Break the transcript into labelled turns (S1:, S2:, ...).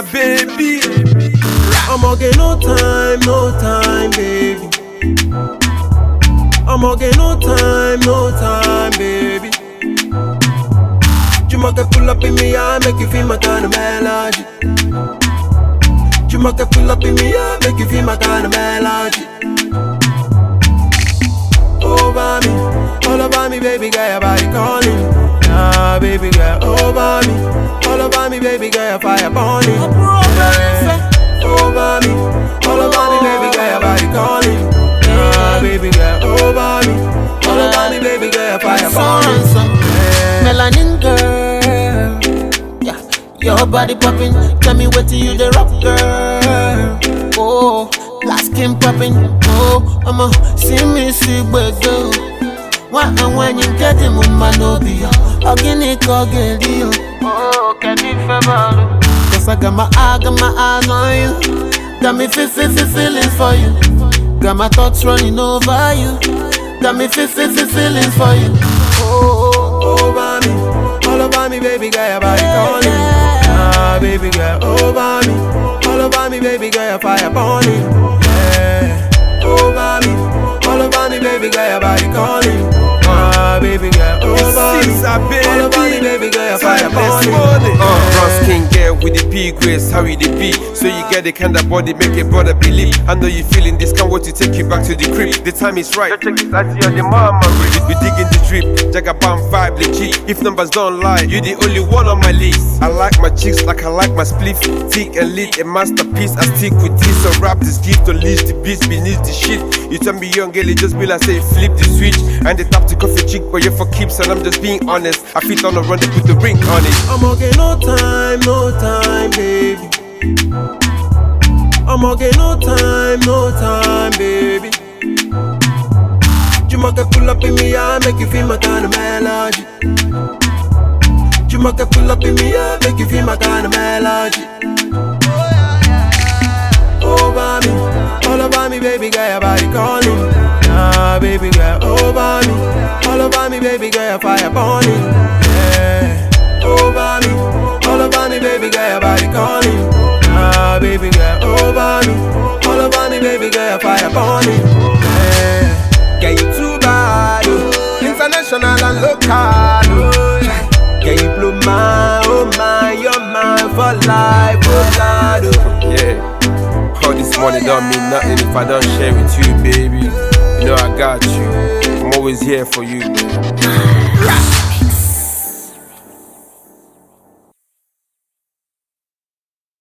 S1: Baby.
S2: I'ma get no time, no time, baby. I'ma get no time, no time, baby. Juma can pull up in me, I make you feel my kind of melody. Juma can pull up in me, I make you feel my kind of melody. Over me, all over me, baby girl, your body calling. Nah, baby girl, over me, me, baby girl, fire. Yeah. Over me, all over me, baby girl, your body calling. Nah, baby girl, over me, all over me, baby girl, fire burning. Yeah.
S3: Melanin girl, yeah, your body popping. Tell me what you the rock girl. Oh, last skin popping. Oh, I'ma see me see girl. Why and when you get him on my lobby, organic or get you. Oh, Cause I got my eye, got my eyes on you. Got me feel, feel, feel feelings for you. Got my thoughts running over you. Got me feel, feel, feel feelings for you. Oh,
S2: over me, all over me, baby girl, your body calling. Ah, baby girl, over me, all over me, baby girl, your fire burning. Yeah, over me, your fire
S1: Timeless
S2: burning.
S1: money. Uh, Ross King girl with the P grace, how you the be? So you get the kind of body make a brother believe. I know you feeling this, can't wait to take you back to the crib. The time is right. Check this out, you're the mama. We, we digging the drip, Jagabam vibe legit. If numbers don't lie, you the only one on my list. I like my chicks like I like my spliff. Thick and lit, a masterpiece. I stick with this. So rap this gift, unleash the beast beneath the shit. You tell me young girl, it just be like say flip the switch. And they tap to coffee chick, but you're for keeps, and I'm just being honest. I fit on the run, they put the ring on it.
S2: I'ma get no time, no time, baby. I'ma get no time, no time, baby. Juma can pull up in me, I make you feel my kind of melody. Juma can pull up in me, I make you feel my kind of melody. Over me, all over me, baby girl, your body calling. Nah, baby girl, over me, all over me, baby girl, your fire burning. Yeah, over me, all over me, baby girl, your body calling. Nah, baby girl, over me, all over me, baby girl, your fire burning. Yeah,
S1: Get you too
S2: life, oh God. Oh.
S1: Yeah, all this money don't mean nothing if I don't share with you, baby. You know I got you. I'm always here for you. baby.